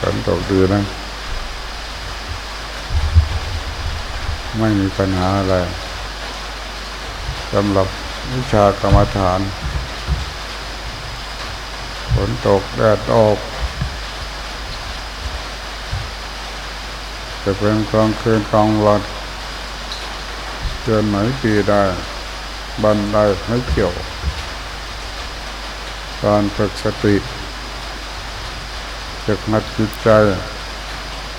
ฝนตกดีนะ ไม่มีปัญหาอะไรสำหรับวิชากรรมฐานฝนตกแดดออกจะเป็นกลางคืนกลางวันเดือนไหนปีได้บันไดไม่เกี่ยว การฝึกสติ ฝึกหัดจิตใจ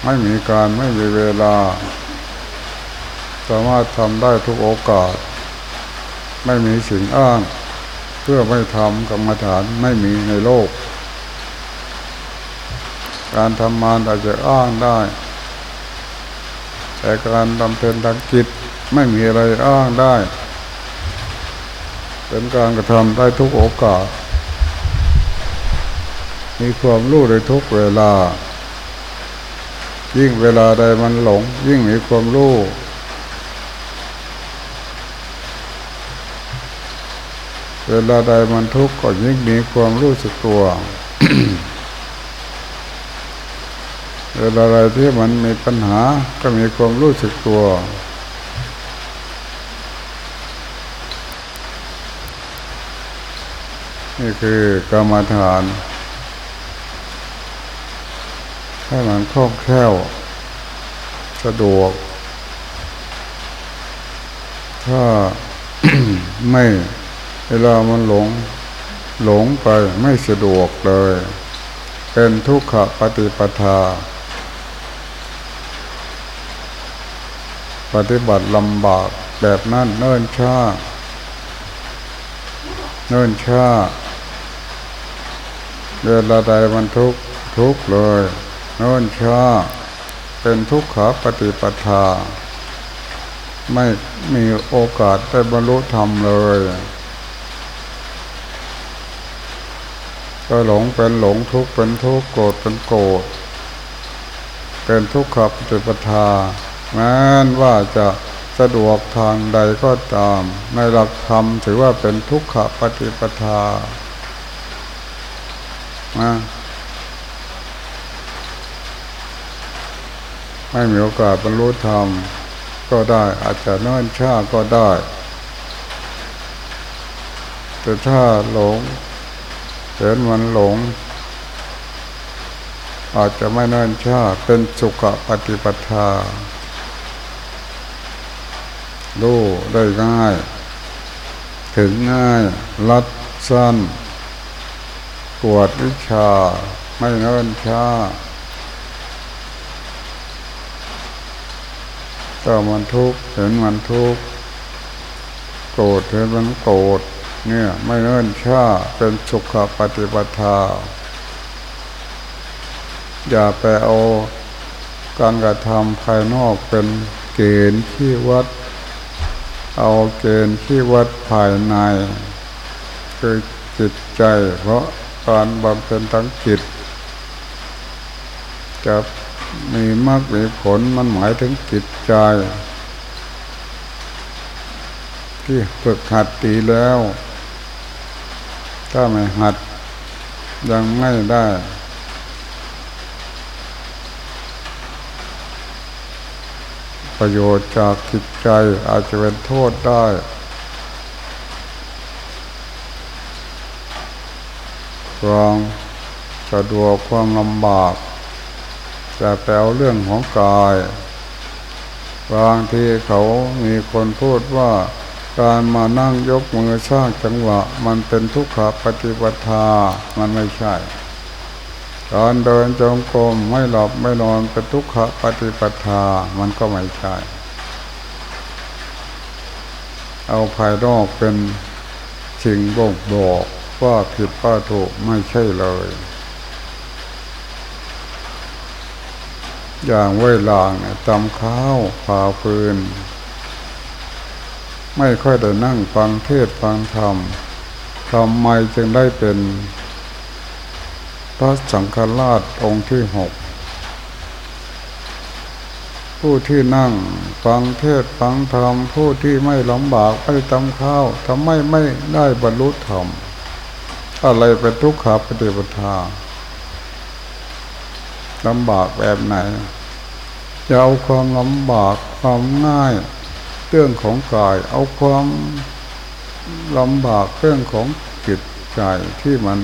ไม่มีการไม่มีเวลา สามารถทำได้ทุกโอกาส ไม่มีสิ่งอ้าง เพื่อไม่ทำกรรมฐานไม่มีในโลก การทำมานอาจจะอ้างได้ แต่การทำเพลินทางจิตไม่มีอะไรอ้างได้ เป็นการกระทำได้ทุกโอกาส มีความรู้ในทุกเวลา ยิ่งเวลาใดมันหลง ยิ่งมีความรู้เวลาใดมันทุกข์ก็ยิ่งมีความรู้สึกตัว เวลาใดที่มันมีปัญหาก็มีความรู้สึกตัว นี่คือกรรมฐาน ให้มันคล่องแคล่วสะดวก ถ้าไม่เวลามันหลง หลงไปไม่สะดวกเลย เป็นทุกขปฏิปทา ปฏิบัติลำบากแบบนั้นเนิ่นช้า เนิ่นช้าเวลาใดมันทุกทุกเลย โน่นช้าเป็นทุกขาปฏิปทา ไม่มีโอกาสได้บรรลุธรรมเลย ก็หลงเป็นหลงทุกข์เป็นทุกข์โกรธเป็นโกรธเป็นทุกขปฏิปทาแม้นว่าจะสะดวกทางใดก็ตาม ในหลักธรรมถือว่าเป็นทุกขปฏิปทานะ ไม่มีโอกาสบรรลุธรรม ก็ได้อาจจะน้อยช้าก็ได้ แต่ถ้าหลงเห็นมันหลง อาจจะไม่น้อยช้าเป็นสุขปฏิปทารู้ได้ง่าย ถึงง่ายรัดสั้นปวดวิชา ไม่เนิ่นช้า ถ้ามันทุกข์เห็นมันทุกข์โกรธเห็นมันโกรธเนี่ยไม่เนิ่นช้าเป็นสุขปฏิปทา อย่าไปเอาการกระทำภายนอกเป็นเกณฑ์ที่วัด เอาเกณฑ์ที่วัดภายใน คือจิตใจ เพราะการบำเพ็ญทั้งจิตจะ มีมากมีผลมันหมายถึงจิตใจ ที่ฝึกหัดตีแล้ว ถ้าไม่หัดยังไม่ได้ประโยชน์จากจิตใจอาจจะเป็นโทษได้ ความสะดวกความลำบาก จะแปลเรื่องของกาย บางทีเขามีคนพูดว่าการมานั่งยกมือสร้างจังหวะ มันเป็นทุกขปฏิปทา มันไม่ใช่ การเดินจงกรมไม่หลับไม่นอนเป็นทุกขปฏิปทา มันก็ไม่ใช่ เอาภายนอกเป็นสิ่งบ่งบอกว่าผิดว่าถูกไม่ใช่เลย อย่างเวลางตำข้าวผ่าฟืน ไม่ค่อยได้นั่งฟังเทศฟังธรรมทำไมจึงได้เป็นพระสังฆราชองค์ที่หกผู้ที่นั่งฟังเทศฟังธรรมผู้ที่ไม่ลำบากไม่ตำข้าวทำไมไม่ได้บรรลุธรรมอะไรเป็นทุกขาปฏิปทา ลำบากแบบไหนจะเอาความลำบากความง่ายเรื่องของกาย เอาความลำบากเรื่องของจิตใจที่มัน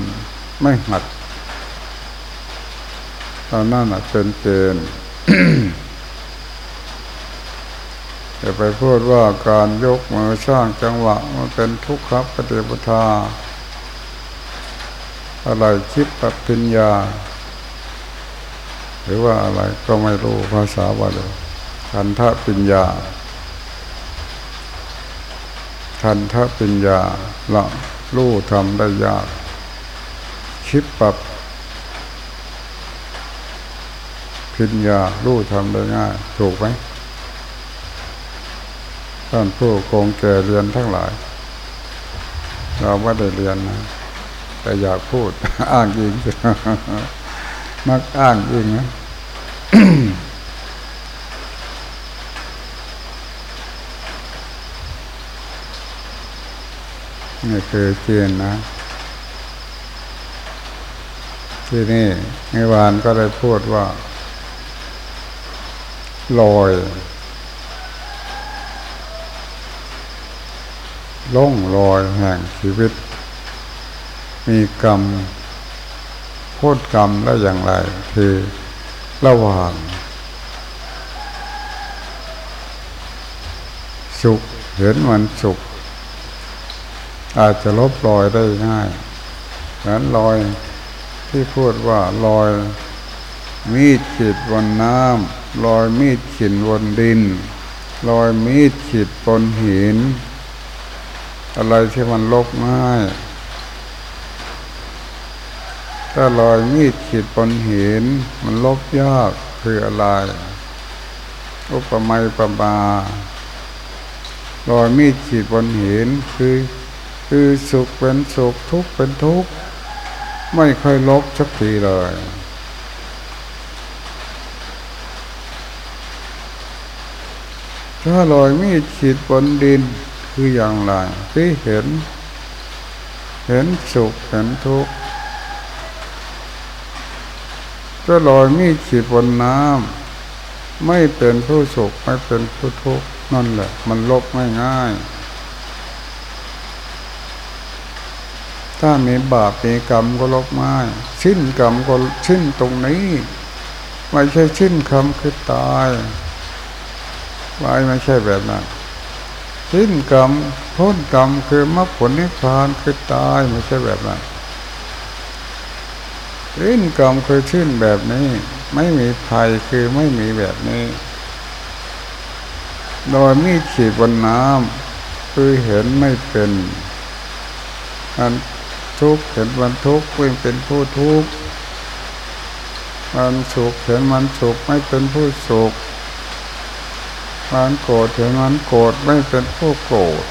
ไม่หัดตอนนั้นเป็นเกณฑ์จะไปพูดว่าการยกมือสร้างจังหวะมันเป็นทุกข์ปฏิปทาอะไรคิดปัญญา หรือว่าอะไรก็ไม่รู้ภาษาว่าเลยคันทะปัญญาคันทะปัญญาละรู้ทำได้ยากคิดปรับปัญญารู้ทำได้ง่าย ถูกไหมท่านผู้คงแก่เรียนทั้งหลาย เราไม่ได้เรียนนะแต่อยากพูดอ้างยิง มักอ้างยิงนะนี่คือเกียนนะ ที่นี่ในวานก็ได้พูดว่าลอยล่องลอยแห่งชีวิต มีกรรม โทษกรรมแล้วอย่างไร คือระหว่าง สุขเห็นมันสุข อาจจะลบรอยได้ง่ายนั้นรอยที่พูดว่าลอยมีดขีดบนน้ำลอยมีดขีดบนดินลอยมีดขีดบนหิน อะไรที่มันลบง่าย ถ้าลอยมีดขีดบนหินมันลบยากคืออะไรอุปมาประมาลอยมีดขีดบนหินคือ คือสุขเป็นสุขทุกข์เป็นทุกข์ไม่เคยลบสักทีเลยถ้าลอยมีดขีดบนดินคืออย่างไรที่เห็น เห็นสุขเห็นทุกข์ ก็ลอยมีดขีดบนน้ำไม่เป็นผู้สุขไม่เป็นผู้ทุกข์นั่นแหละ มันลบไม่ง่ายถ้ามีบาปมีกรรมก็ลบง่ายชิ้นกรรมก็ชิ้นตรงนี้ ไม่ใช่ชิ้นคำคือตายไว้ไม่ใช่แบบนั้นสิ้นกรรมพ้นกรรมคือมรรคผลนิพพานคือตายไม่ใช่แบบนั้น สิ้นกรรมคือชื่นแบบนี้ ไม่มีภัยคือไม่มีแบบนี้ โดยมีขีดบนน้ำคือเห็นไม่เป็นอันทุกข์เห็นมันทุกข์ไม่เป็นผู้ทุกข์มันสุขเห็นมันสุขไม่เป็นผู้สุขมันโกรธถึงมันโกรธไม่เป็นผู้โกรธ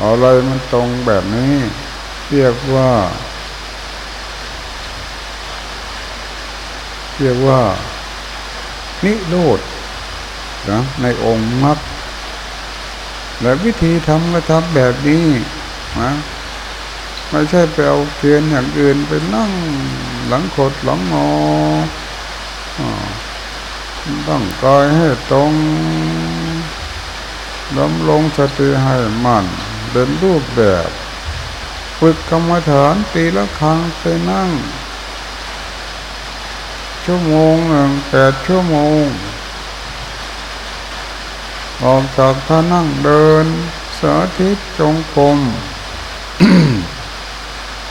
อะไรมันตรงแบบนี้ เรียกว่า เรียกว่า นิโรธนะในองค์มรรคและวิธีทำก็ทำแบบนี้นะไม่ใช่ไปเอาเทียนอย่างอื่นไปนั่งหลังขดหลังงอต้องกายให้ตรงดำลงสติให้มันเป็นรูปแบบ ฝึกกรรมฐานตีละครั้งไปนั่ง ชั่วโมงหนึ่งแปดชั่วโมง ออกจากท่านั่งเดิน สาธิตจงกรม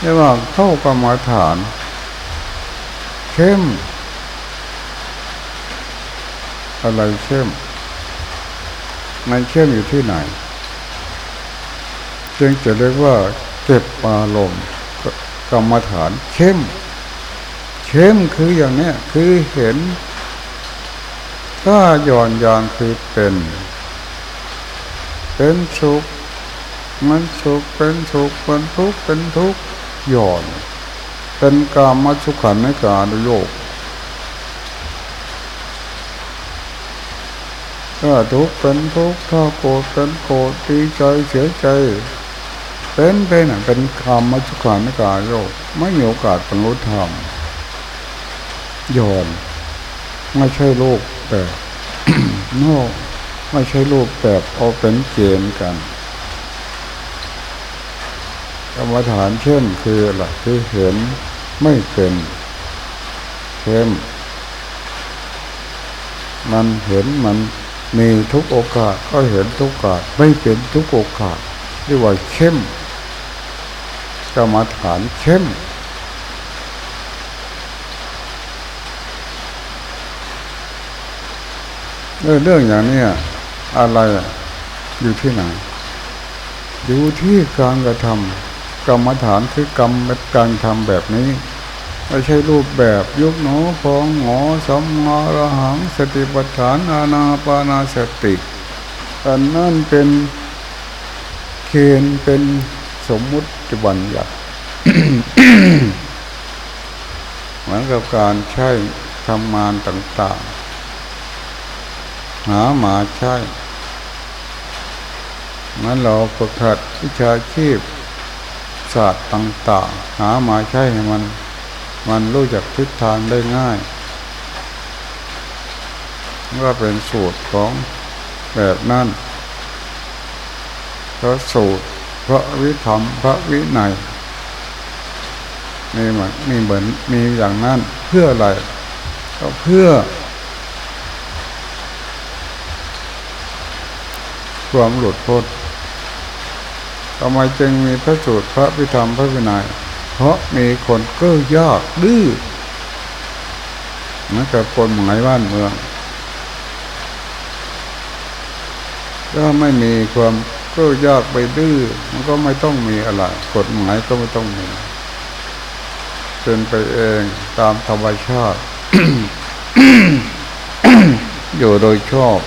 เรียกว่าเข้ากรรมฐาน เข้ม อะไรเข้ม มันเข้มอยู่ที่ไหน จึงจะเรียกว่าเก็บอารมณ์กรรมฐานเข้ม เข้มคืออย่างนี้คือเห็น ถ้าย่อนยางคือเป็น เป็นสุขมันสุขเป็นสุขเป็นทุกข์เป็นทุกข์หย่อน เป็นกามัสุขันในการโยกถ้าทุกข์เป็นทุกข์ถ้าโกรธเป็นโกรธดีใจเสียใจ เป็นเป็นเป็นคำมัจจุขานกายโยกไม่มีโอกาสบรรลุธรรม ยอมไม่ใช่ลูกแบบโน่ไม่ใช่รูปแบบเอาเป็นเกณฑ์กันกรรมฐานเช่นคือหลักที่เห็นไม่เป็นเข้มมันเห็นมันมีทุกโอกาสก็เห็นทุกโอกาสไม่เป็นทุกโอกาสเรียกว่าเข้มกรรมฐานเข้ม เรื่องเรื่องอย่างนี้อะไรอยู่ที่ไหน อยู่ที่การกระทำกรรมฐานคือกรรมการทำแบบนี้ไม่ใช่รูปแบบยุกหนอพองหงอสมมาระหังสติปัฏฐานอานาปานาสติอันนั่นเป็นเคนเป็นสมมุติบัญญัติเหมือนกับการใช้ทำงานต่าง ๆ หาหมาใช่งั้นเราฝึกหัดวิชาชีพศาสตร์ต่างๆ หามาใช้ให้มัน มันรู้จักทิศทางได้ง่ายก็เป็นสูตรของแบบนั้นพระสูตร พระวิธรรม พระวิไนัยมีเหมือนมีเหมือนมีอย่างนั้นเพื่ออะไรก็เพื่อ ความหลุดพ้นทำไมจึงมีพระสูตรพระพิธรรมพระวินัย เพราะมีคนก็ยากดื้อนักับคนหมายบ้านเมืองถ้าไม่มีความก็ยากไปดื้อมันก็ไม่ต้องมีอะไรกฎหมายก็ไม่ต้องมีเป็นไปเองตามธรรมชาติ อยู่โดยชอบ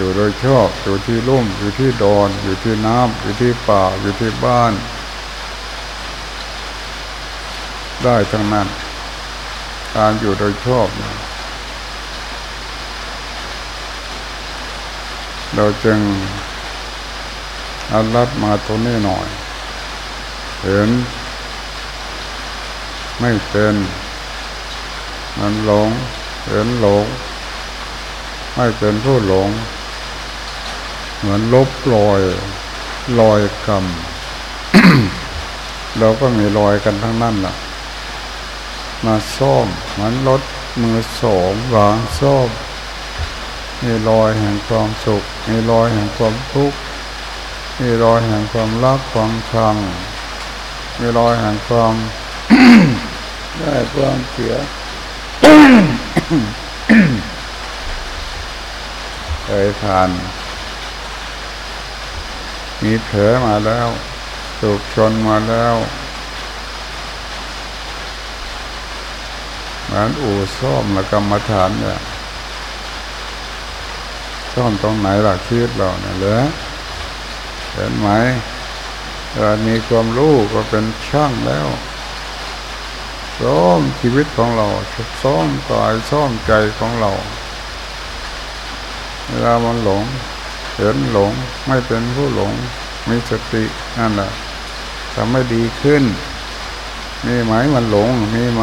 อยู่โดยชอบอยู่ที่ลุ่มอยู่ที่ดอน อยู่ที่น้ำอยู่ที่ป่าอยู่ที่บ้าน ได้ทั้งนั้น การอยู่โดยชอบ เราจึงอารัดมาตรงนี้หน่อย เห็น ไม่เป็นมันหลง เห็นหลง ไม่เป็นผู้หลง เหมือนลบรอยรอยกรรมเราก็มีรอยกันทั้งนั้นแหละมาซ่อมเหมือนรถมือสองหลังซ่อมมีรอยแห่งความสุขมีรอยแห่งความทุกข์มีรอยแห่งความรักความชังมีรอยแห่งความได้ความเสียเคยผ่าน มีแผลมาแล้วถูกชนมาแล้วเหมือนอู่ซ่อมและกรรมฐานเนี่ยซ่อมตรงไหนล่ะชีวิตเราเนี่ยเหลือเห็นไหมเรามีความรู้ก็เป็นช่างแล้วซ่อมชีวิตของเราซ่อมกายซ่อมใจของเราเวลามันหลง เห็นหลง ไม่เป็นผู้หลง มีสตินั่นแหละทำให้ดีขึ้น มีไหมมันหลง มีไหม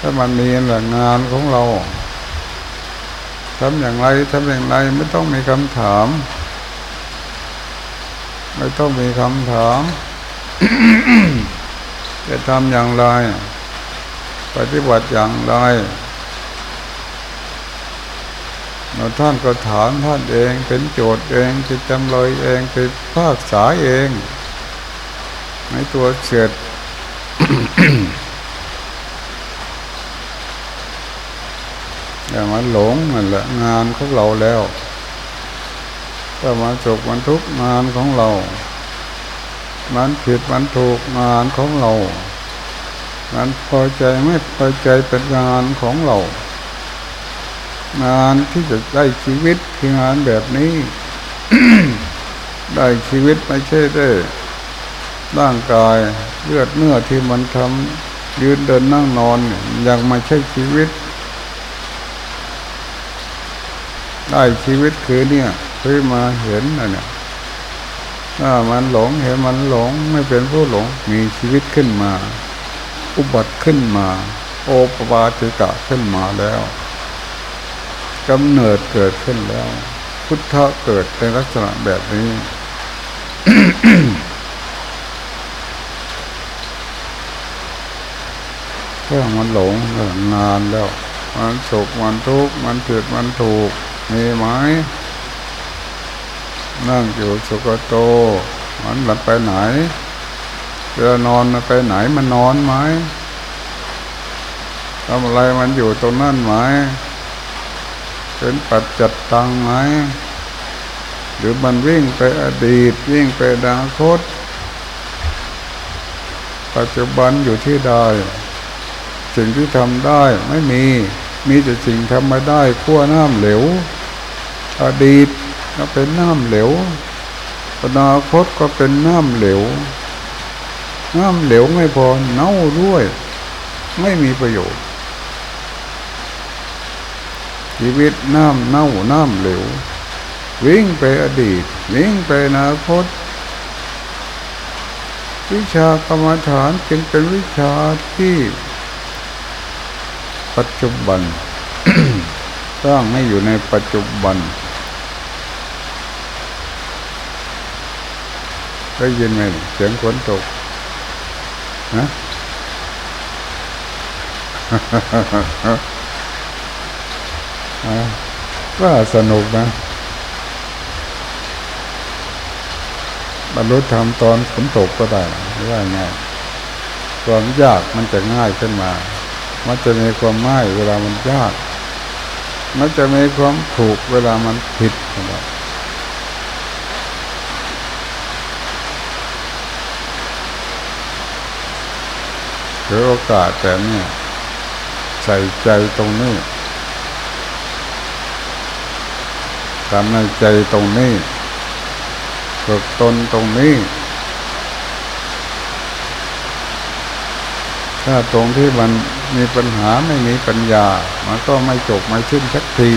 ถ้ามันมีแหละงานของเราทำอย่างไรทำอย่างไรไม่ต้องมีคำถาม ไม่ต้องมีคำถามจะทำอย่างไร ปฏิบัติอย่างไร เราท่านก็ถามท่านเองเป็นโจทย์เองเป็นจำเลยเองเป็นภาคษาเองในตัวเสร็จอย่างมันหลงมันแหละงานของเราแล้วถ้ามาจบมันทุกงานของเรา มันผิดมันถูกงานของเรา มันพอใจไม่พอใจเป็นงานของเรา งานที่จะได้ชีวิตคืองานแบบนี้ ได้ชีวิตไม่ใช่ได้ร่างกายเลือดเนื้อที่มันทำยืนเดินนั่งนอนยังไม่ใช่ชีวิต ได้ชีวิตคือเนี่ยคือมาเห็นนะเนี่ยถ้ามันหลงเห็นมันหลงไม่เป็นผู้หลงมีชีวิตขึ้นมา อุบัติขึ้นมา โอปปาติกะขึ้นมาแล้ว กำเนิดเกิดขึ้นแล้ว พุทธะเกิดในลักษณะแบบนี้เรื่องมันหลงเรื่องงานแล้ว มันสุขมันทุกข์มันผิดมันถูกมีไหมนั่งอยู่สุกโต มันหลับไปไหนเวลานอนมันไปไหนมันนอนไหมทำอะไรมันอยู่ตรงนั้นไหม เป็นปัจจัดตังไหมหรือมันวิ่งไปอดีตวิ่งไปอนาคต ปัจจุบันอยู่ที่ใดสิ่งที่ทำได้ไม่มีมีแต่สิ่งทำไม่ได้ขั้วน้ำเหลว อดีตก็เป็นน้ำเหลวอนาคตก็เป็นน้ำเหลว น้ำเหลวไม่พอเน่าด้วย ไม่มีประโยชน์ ชีวิตน้ำเน่าน้ำเหลว วิ่งไปอดีต วิ่งไปอนาคต วิชากรรมฐานจึงเป็นวิชาที่ ปัจจุบันสร้างให้อยู่ในปัจจุบันได้ยินไหมเสียงฝนตกนะ ก็สนุกนะบรรลุธรรมตอนฝนตกก็ได้ว่าง่ายความยากมันจะง่ายขึ้นมา มันจะมีความง่ายเวลามันยาก มันจะมีความถูกเวลามันผิดนะหรือโอกาสแต่เนี่ยใส่ใจตรงนี้ ทำในใจตรงนี้ฝึกตนตรงนี้ ถ้าตรงที่มันมีปัญหาไม่มีปัญญา มันก็ไม่จบไม่ชิ้นสักที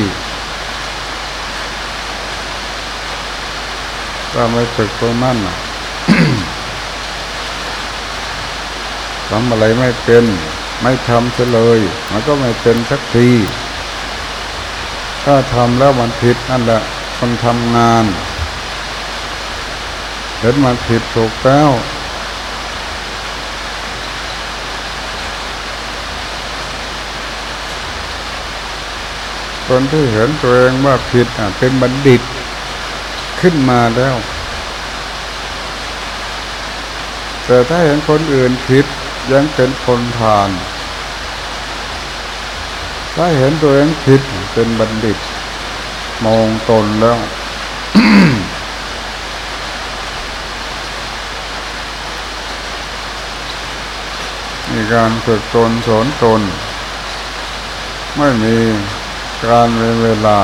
ก็ไม่ฝึกตรงนั้นทำอะไรไม่เป็น ไม่ทำเฉลย มันก็ไม่เป็นสักที ถ้าทำแล้วมันผิดนั่นแหละคนทำงานเห็นมันผิดถูกแล้วคนที่เห็นตัวเองว่าผิดเป็นบัณฑิตขึ้นมาแล้ว แต่ถ้าเห็นคนอื่นผิดยังเป็นคนทาน ถ้าเห็นตัวเองผิดเป็นบัณฑิต มองตนแล้ว มีการฝึกตนสอนตน ไม่มีการเวลา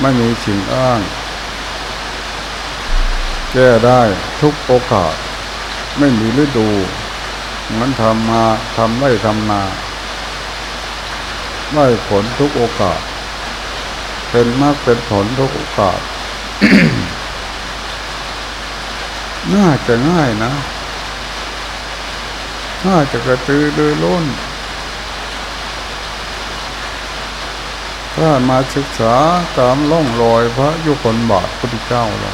ไม่มีสิ่งอ้าง แก้ได้ทุกโอกาส ไม่มีฤดู มันทำมาทำได้ทำนา ได้ผลทุกโอกาส เป็นมากเป็นผลทุกโอกาส น่าจะง่ายนะ น่าจะกระตือรือร้นถ้ามาศึกษาตามล่องรอยพระยุคนบาทพุทธเจ้าเรา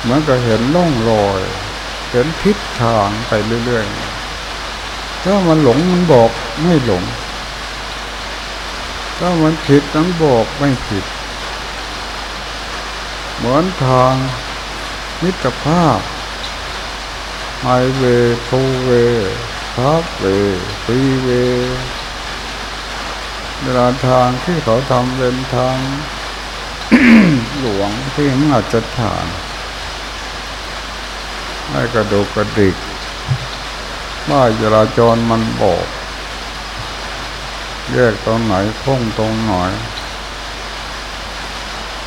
เหมือนกับเห็นล่องรอย เห็นทิศทางไปเรื่อยๆ ถ้ามันหลงมันบอกไม่หลง ถ้ามันผิดนั้นบอกไม่ผิด เหมือนทางมิตรภาพไฮเวย์ทูเวย์ทับเวย์ฟรีเวย์เวลาทางที่เขาทำเป็นทางหลวงที่มันอาจจะฐานให้กระดูกกระดิกว่าจราจรมันบอก แยกตรงไหนโค้งตรงหน่อย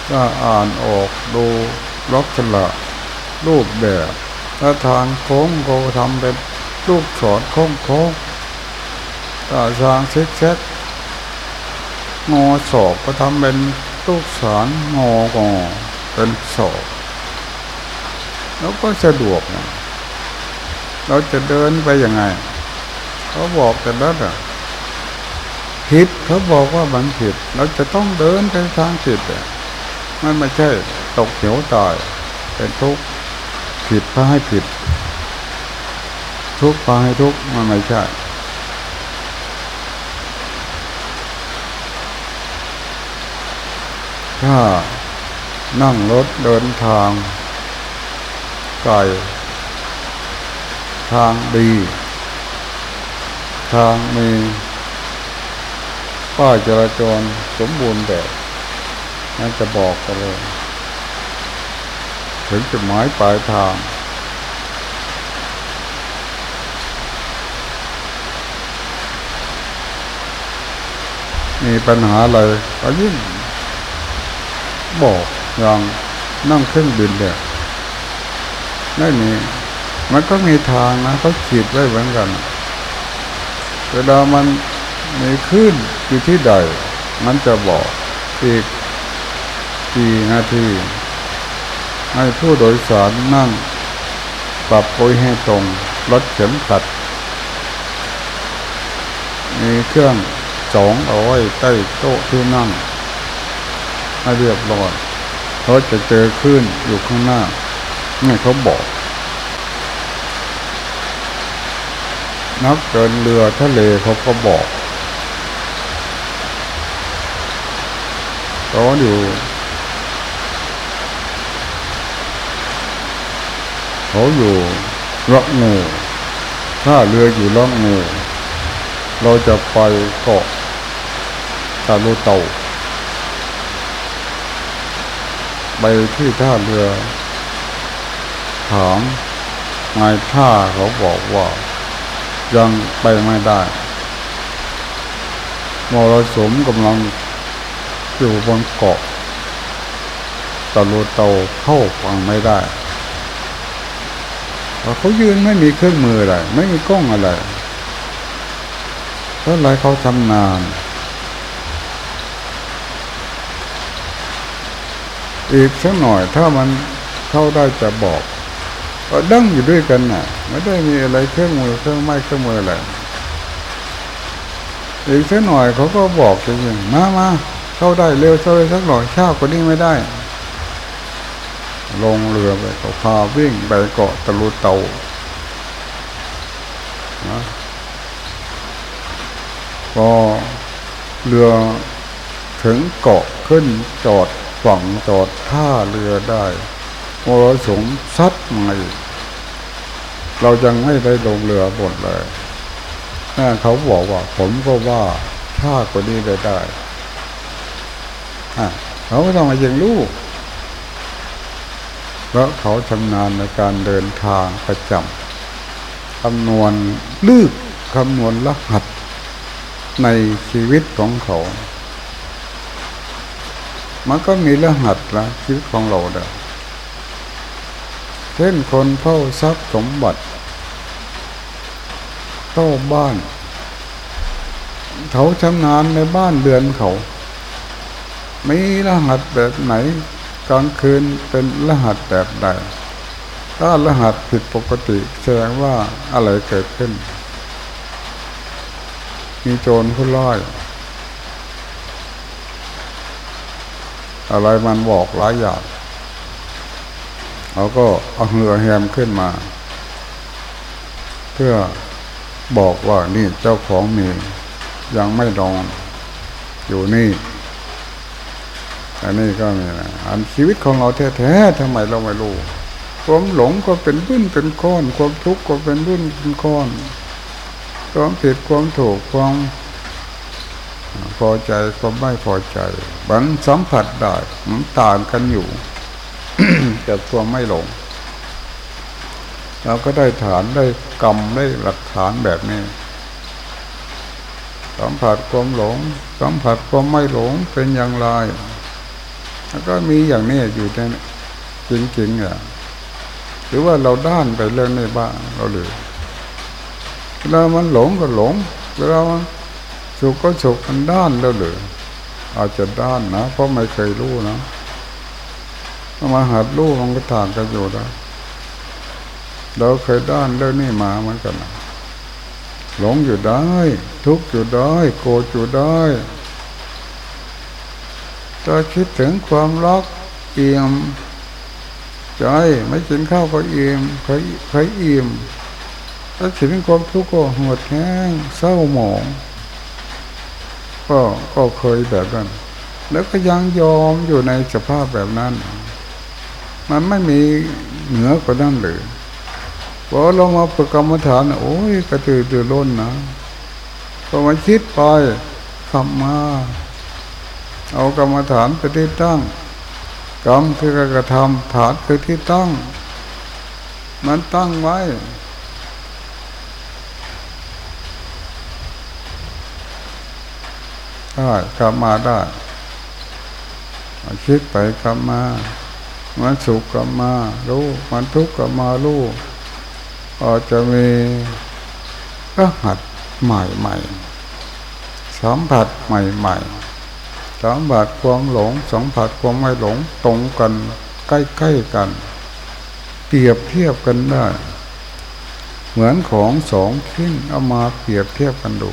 ถ้าอ่านออกดูลักษณะรูปแบบถ้าทางโค้งก็ทำเป็นลูกศรโค้งโค้งถ้าทางเช็คเช็คงอศอกก็ทำเป็นลูกศรงอกอเป็นศอกแล้วก็สะดวกนะเราจะเดินไปยังไง เขาบอกแต่ละอะ ผิดเขาบอกว่ามันผิด เราจะต้องเดินไปทางผิดอะมันไม่ใช่ตกเหวตายเป็นทุกข์ผิดพาให้ผิด ทุกข์พาให้ทุกข์มันไม่ใช่ถ้านั่งรถเดินทางไกลทางดี ทางมี ป้ายจราจรสมบูรณ์แบบนั่นจะบอกกันเลย ถึงจุดหมายปลายทาง มีปัญหาอะไรก็ยิ่งบอกอย่างนั่งเครื่องบินเนี่ยไม่มีมันก็มีทางนะเขาขีดไว้เหมือนกันเวลามันมีขึ้น อยู่ที่ใด มันจะบอกอีกกี่นาที ให้ผู้โดยสารนั่ง ปรับปุยให้ตรงรถเข็มขัด มีเครื่องสองเอาไว้ใต้โต๊ะที่นั่งให้เรียบร้อยเขาจะเจอขึ้นอยู่ข้างหน้านี่เขาบอก นักเดินเรือทะเลเขาก็บอก เขาอยู่เขาอยู่ละงูถ้าเรืออยู่ละงู เราจะไปเกาะตาลูเตาไปที่ท่าเรือ ถามนายท่าเขาบอกว่า ยังไปไม่ได้มรสุมกำลัง อยู่บนเกาะตะลูเตาเข้าฟังไม่ได้เขายืนไม่มีเครื่องมืออะไรไม่มีกล้องอะไรเพราะอะไรเขาทำนานอีกสักหน่อยถ้ามันเข้าได้จะบอกก็ดั้งอยู่ด้วยกันน่ะ ไม่ได้มีอะไรเครื่องมือเครื่องไม้เครื่องมืออะไรอีกสักหน่อยเขาก็บอกจริงๆมามา เข้าได้เร็วเข้าเลยสักหน่อยช้ากว่านี้ไม่ได้ ลงเรือไปเขาพาวิ่งไปเกาะตะลุเตานะพอเรือถึงเกาะขึ้นจอดฝั่งจอดท่าเรือได้มรสุมซัดมาอีกเรายังไม่ได้ลงเรือบนเลยน่เขาบอกว่า ผมก็ว่าท่ากว่านี้ได้ได้ เขาต้องมาเยังลูกเพราะเขาชำนาญในการเดินทางประจำคำนวณลึกคำนวณรหัสในชีวิตของเขา มันก็มีรหัสละชีวิตของเราเด้อเช่นคนเฝ้าทรัพย์สมบัติเฝ้าบ้าน เขาชำนาญในบ้านเดือนเขา มีรหัสแบบไหน กลางคืนเป็นรหัสแบบใด ถ้ารหัสผิดปกติแสดงว่าอะไรเกิดขึ้น มีโจรผู้ร้ายอะไรมันบอกหลายอย่างเราก็เอาเหือแฮมขึ้นมา เพื่อบอกว่านี่เจ้าของมียังไม่นอนอยู่นี่ อันนี้ก็มีนะอันชีวิตของเราแท้ๆทำไมเราไม่รู้ความหลงก็เป็นรุ่นเป็นก้อนความทุกข์ก็เป็นรุ่นเป็นก้อนความผิดความถูกความพอใจความไม่พอใจบันสัมผัสได้มันต่างกันอยู่กับความไม่หลงเราก็ได้ฐานได้กรรมได้หลักฐานแบบนี้สัมผัสความหลงสัมผัสความไม่หลงเป็นอย่างไร แล้วก็มีอย่างนี้อยู่ในจริงๆอะหรือว่าเราด้านไปเรื่องนี้บ้างเราหรือเวลามันหลงก็หลงเวลามันสุขก็สุขมันด้านแล้วหรืออาจจะด้านนะ เพราะไม่เคยรู้นะมาหัดรู้มันก็ต่างกันอยู่นะเราเคยด้านเรื่องนี้มาเหมือนกันนะหลงอยู่ได้ ทุกข์อยู่ได้ โกรธอยู่ได้ ถ้าคิดถึงความรักเอี่ยมใจไม่กินข้าวก็อิ่มเคยเคยอิ่มถ้าคิดถึงความทุกข์ก็หดแห้งเศร้าหมองก็ก็เคยแบบนั้น แล้วก็ยังยอมอยู่ในสภาพแบบนั้น มันไม่มีเหนือกว่านั้นเลยพอเรามาประกรรมฐานโอ้ยกระตือรือร้นนะพอมาคิดไปคำมา เอากรรมฐานไปที่ตั้งกรรมคือการกระทำฐานคือที่ตั้ง มันตั้งไว้ ได้กลับมาได้มาคิดไปกลับมา มันสุขกลับมารู้มันทุกข์กลับมารู้อาจจะมีก็หัดใหม่ๆสัมผัสใหม่ๆ สัมผัสความหลงสัมผัสความไม่หลงตรงกันใกล้ๆกัน เปรียบเทียบกันได้ เหมือนของสองชิ้นเอามาเปรียบเทียบกันดู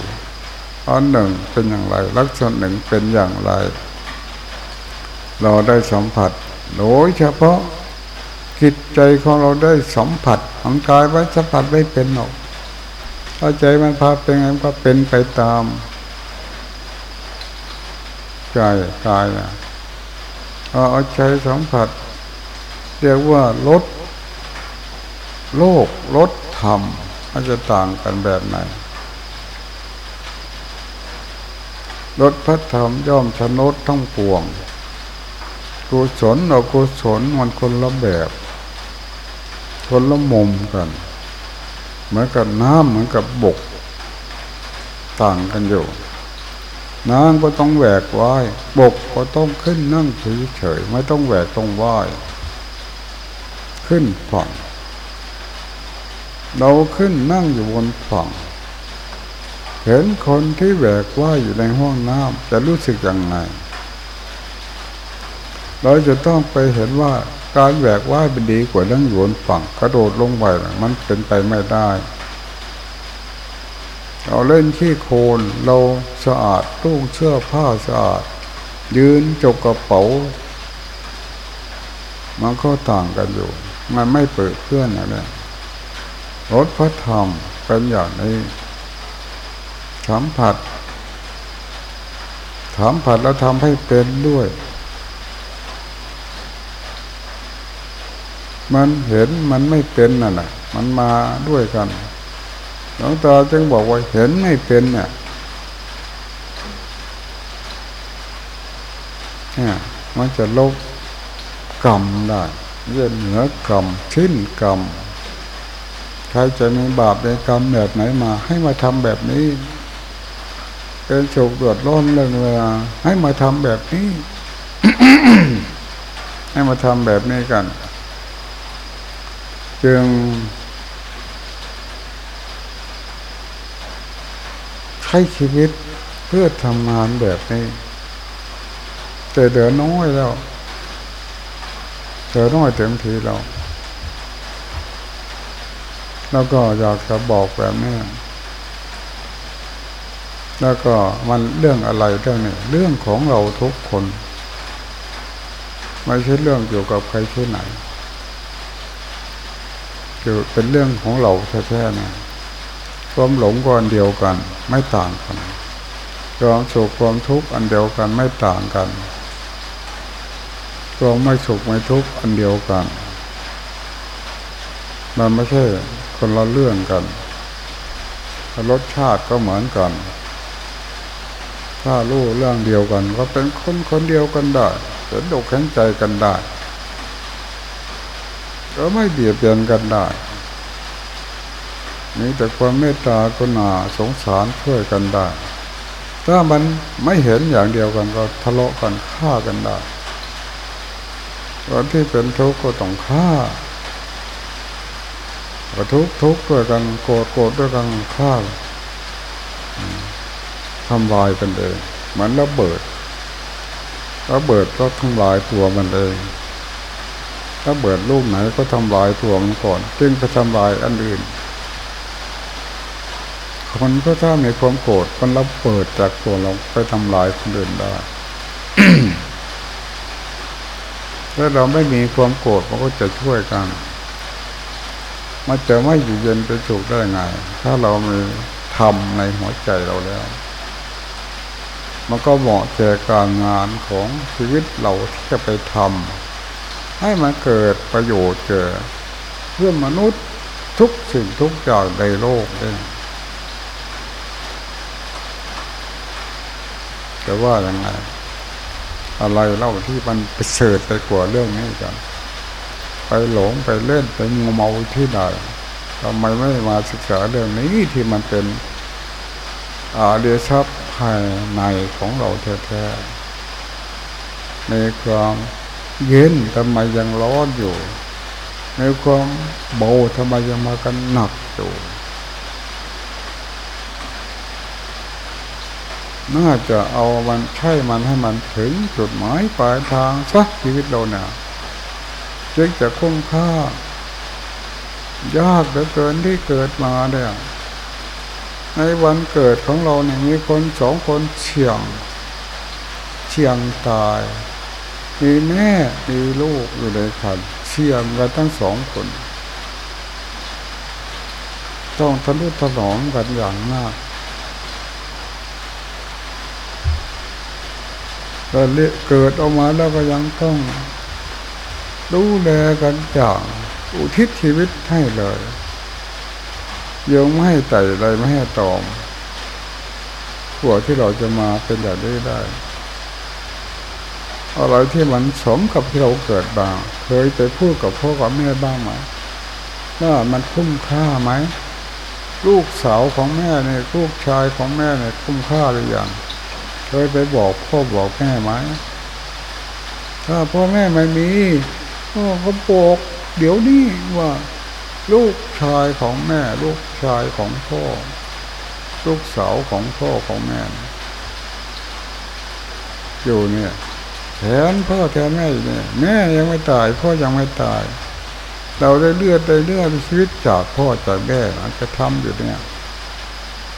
อันหนึ่งเป็นอย่างไรลักษณะหนึ่งเป็นอย่างไร เราได้สัมผัสโดยเฉพาะจิตใจของเราได้สัมผัสของกายไว้สัมผัสไม่เป็นหรอกถ้าใจมันพาเป็นไงก็เป็นไปตาม ใจกายนะเอาใจสัมผัส เรียกว่าลดโลกลดธรรมมันจะต่างกันแบบไหนลดพระธรรมย่อมชนดทั้งปวง กุศลอกุศลมันคนละแบบ คนละมุมกัน เหมือนกับน้ำเหมือนกับบก ต่างกันอยู่ น้ำก็ต้องแหวกว่ายบกก็ต้องขึ้นนั่งเฉยๆไม่ต้องแหวกต้องว่ายขึ้นฝั่งเราขึ้นนั่งอยู่บนฝั่ง เห็นคนที่แหวกว่ายอยู่ในห้องน้ำจะรู้สึกยังไง เราจะต้องไปเห็นว่าการแหวกว่ายเป็นดีกว่านั่งอยู่บนฝั่ง กระโดดลงไปมันเป็นไปไม่ได้ เราเล่นขี้โคลนเราสะอาดตู้เสื้อผ้าสะอาด ยืนจกกระเป๋า มันก็ต่างกันอยู่ มันไม่เปิดเพื่อนอะไรรถพระธรรมเป็นอย่างนี้สัมผัสสัมผัสแล้วทำให้เป็นด้วย มันเห็นมันไม่เป็นน่ะนะมันมาด้วยกัน หลวงตาจึงบอกว่าเห็นไม่เป็นเนี่ยเนี่ยมันจะลบกรรมได้เยื่อเหนือกรรมชิ้นกรรมใครจะมีบาปในกรรมแบบไหนมา ให้มาทำแบบนี้เป็นโศกเดือดร้อนเรื่องเวลาให้มาทำแบบนี้ ให้มาทำแบบนี้กัน จึง ช้ชีวิตเพื่อทำงานแบบนี้แต่เดือน้อยแล้วเดือน้อยเต็มทีแล้วแล้วก็อยากจะบอกแบบนี้แล้วก็มันเรื่องอะไรเรื่องนี้เรื่องของเราทุกคนไม่ใช่เรื่องเกี่ยวกับใครที่ไหนเกี่ยวเป็นเรื่องของเราแท้ๆนะ ความหลงก็อันเดียวกัน ไม่ต่างกันความสุขความทุกข์อันเดียวกันไม่ต่างกันความไม่สุขไม่ทุกข์อันเดียวกัน มันไม่ใช่คนละเรื่องกันรสชาติก็เหมือนกัน ถ้ารู้เรื่องเดียวกัน ก็เป็นคนคนเดียวกันได้เห็นดกแข็งใจกันได้ ก็ไม่เบียดเบียนกันได้ มีแต่ความเมตตากรุณาสงสารช่วยกันได้ ถ้ามันไม่เห็นอย่างเดียวกันก็ทะเลาะกันฆ่ากันได้ตอนที่เป็นทุกข์ก็ต้องฆ่าก็ทุกข์ทุกข์ด้วยกันโกรธโกรธด้วยกันฆ่าทำลายกันเองมือนระเบิดระเบิดก็ทำลายตัวมันเองถ้าเบิดลูกไหนก็ทำลายตัวมันก่อน จึงไปทำลายอันอื่น คนก็ถ้ามีความโกรธมันรับเปิดจากตัวเราไปทำลายคนอื่นได้ถ้าเราไม่มีความโกรธมันก็จะช่วยกัน มันจะไม่อยู่เย็นเป็นสุขได้ไง ถ้าเรามีทำในหัวใจเราแล้ว มันก็เหมาะแก่การงานของชีวิตเราที่จะไปทำให้มันเกิดประโยชน์เกิดเพื่อมนุษย์ทุกสิ่งทุกอย่างในโลกเล ยแต่ว่าอย่างไงอะไรเล่าที่มันไปเสดไปกว่าเรื่องนี้กันไปหลงไปเล่นไปงูเมาที่ไหนทำไมไม่มาศึกษาเรื่องนี้ที่มันเป็นอาเดียชับภายในของเราแท้ๆในความเย็นทำไมยังร้อนอยู่ ในความเบาทำไมยังมากันหนักอยู่ น่าจะเอามันใช่มันให้มันถึงจุดหมายปลายทางสักชีวิตเราเนี่ยจึงจะคุ้มค่ายากเหลือเกินที่เกิดมาเนี่ยในวันเกิดของเราเนี่ยมีคนสองคนเฉียงเฉียงตายมีแม่มีลูกอยู่ในคันเฉียงกันทั้งสองคน ต้องทะนุถนอมกันอย่างมาก ก็เกิดออกมาแล้วก็ยังต้องดูแลกันอย่างอุทิศชีวิตให้เลยยังไม่ให้ไต่อะไรไม่ให้ตอมกว่าที่เราจะมาเป็นอย่างนี้ได้อะไรที่มันสมกับที่เราเกิดบ้างเคยไปพูดกับพ่อกับแม่บ้างไหมว่ามันคุ้มค่าไหม ลูกสาวของแม่เนี่ยลูกชายของแม่เนี่ยคุ้มค่าหรือยัง ยไปบอกพ่อบอกแม่ไหมถ้าพ่อแม่ไม่มีพ่อก็บอกเดี๋ยวนี้ว่า ลูกชายของแม่ ลูกชายของพ่อ ลูกสาวของพ่อของแม่อยู่เนี่ยแทนพ่อแทนแม่เนี่ยแม่ยังไม่ตาย พ่อยังไม่ตาย เราได้เลือดได้เลือดชีวิตจากพ่อจากแม่มันจะทำอยู่เนี่ย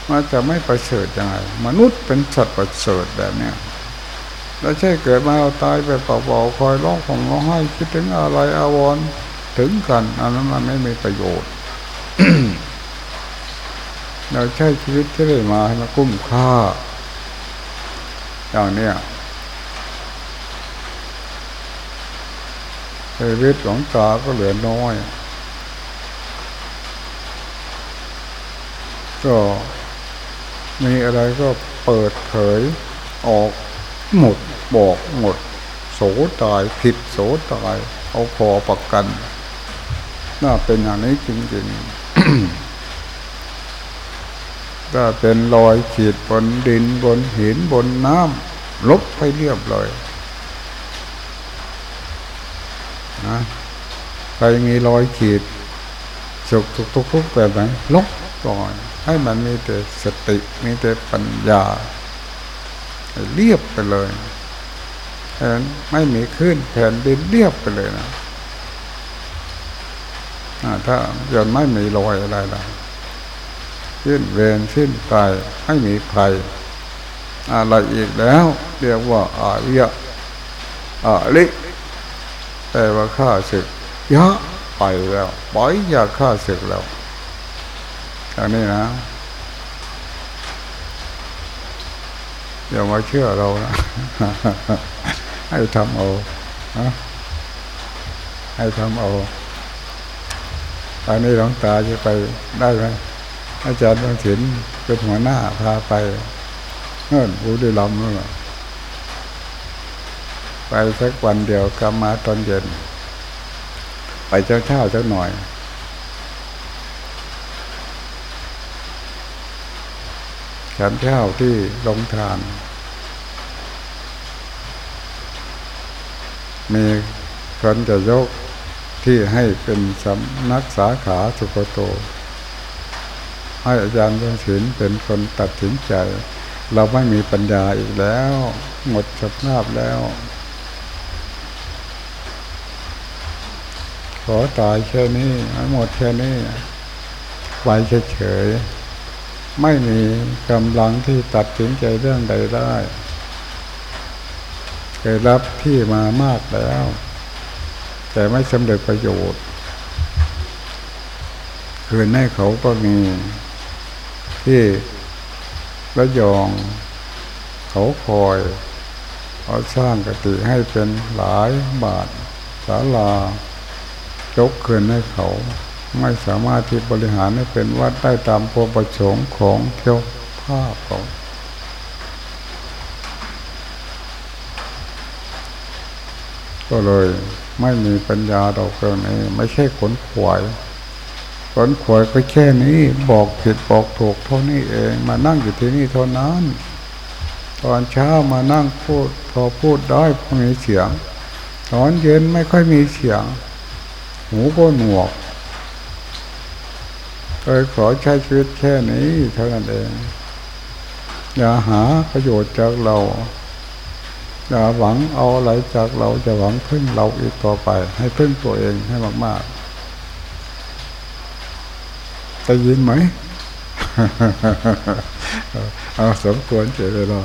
มันจะไม่ประเสริฐยังไงมนุษย์เป็นสัตว์ประเสริฐแบบเนี้ยเราใช่เกิดมาเราตายไปเปล่าๆคอยร้องของร้องไห้คิดถึงอะไรอาวรถึงกันอันนั้นมันไม่มีประโยชน์ เราใช้ชีวิตที่ได้มาให้มันคุ้มค่าอย่างเนี้ยชีวิตของตาก็เหลือน้อย ก็ มีอะไรก็เปิดเผยออกหมดบอกหมด โสตายผิดโสตาย เอาคอประกัน น่าเป็นอย่างนี้จริงๆถ้าเป็นรอยขีดบนดินบนหินบนน้ำลบไปเรียบเลยนะใครมีรอยขีดสุกทุกทุกแบบไหนลบก่อน ให้มันมีแต่สติมีแต่ปัญญา เรียบไปเลยแผ่นไม่มีขึ้นแผ่นดินเรียบไปเลยนะถ้ายังไม่มีรอยอะไรล่ะสิ้นเวรสิ้นตายไม่มีภัยอะไรอีกแล้ว เรียกว่าอาเรียอาลิแต่ว่าข้าศึกยะไปแล้วปล่อยยาข้าศึกแล้ว อย่างนี้นะอย่ามาเชื่อเรานะให้ทำเอาให้ทำเอาตอนนี้หลวงตาจะไปได้ไหมอาจารย์บางศิลเป็นหัวหน้าพาไปเงื่อนบูดีลำนั่นแหละไปสักวันเดียวกลับมาตอนเย็น ไปเช้าเช้าสักหน่อย ฉันเช้าที่ลงทาน มีคนจะยกที่ให้เป็นสำนักสาขาสุโกโต ให้อาจารย์เรื่องศีลเป็นคนตัดสินใจ เราไม่มีปัญญาอีกแล้ว หมดสภาพแล้ว ขอตายแค่นี้ให้หมดแค่นี้ไปเฉยๆ ไม่มีกำลังที่ตัดสินใจเรื่องใดได้เคยรับที่มามากแล้ว แต่ไม่สำเร็จประโยชน์ คืนให้เขาก็มีที่ระยอง เขาคอยเขาสร้างกติให้เป็นหลายบาทศาลายกคืนให้เขา ไม่สามารถที่บริหารให้เป็นวัดได้ตามความประสงค์ของเจ้าภาพเขาก็เลยไม่มีปัญญาดอกเรื่องนี้ไม่ใช่ขนขวายขนขวายก็แค่นี้บอกผิดบอกถูกเท่านี้เอง มานั่งอยู่ที่นี่เท่านั้น ตอนเช้ามานั่งพูดพอพูดได้พอมีเสียง ตอนเย็นไม่ค่อยมีเสียง หูก็หนวก เลยขอใช้ชีวิตแค่นี้เท่านั้นเอง อย่าหาประโยชน์จากเรา อย่าหวังเอาอะไรจากเราจะหวังพึ่งเราอีกต่อไป ให้พึ่งตัวเองให้มากๆได้ยินไหม เอาสมควรเจริญเรา